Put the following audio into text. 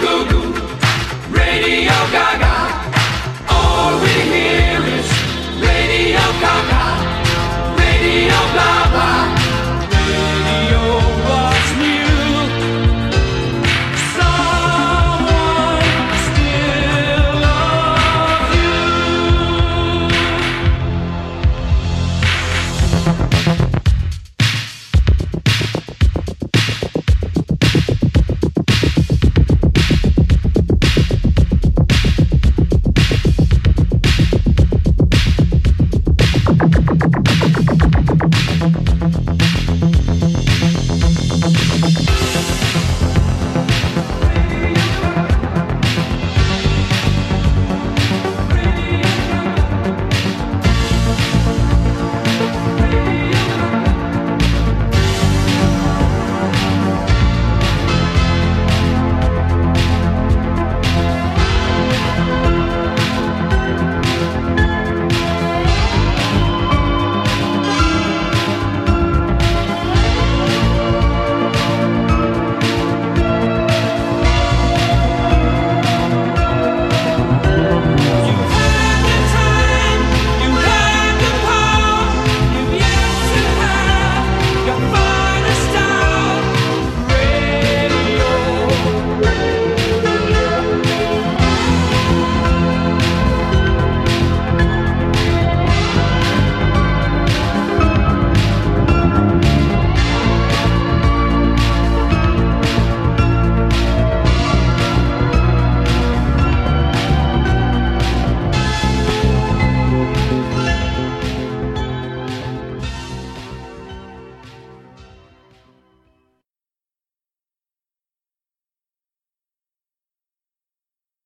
Goo Goo, Radio Gaga. All we hear.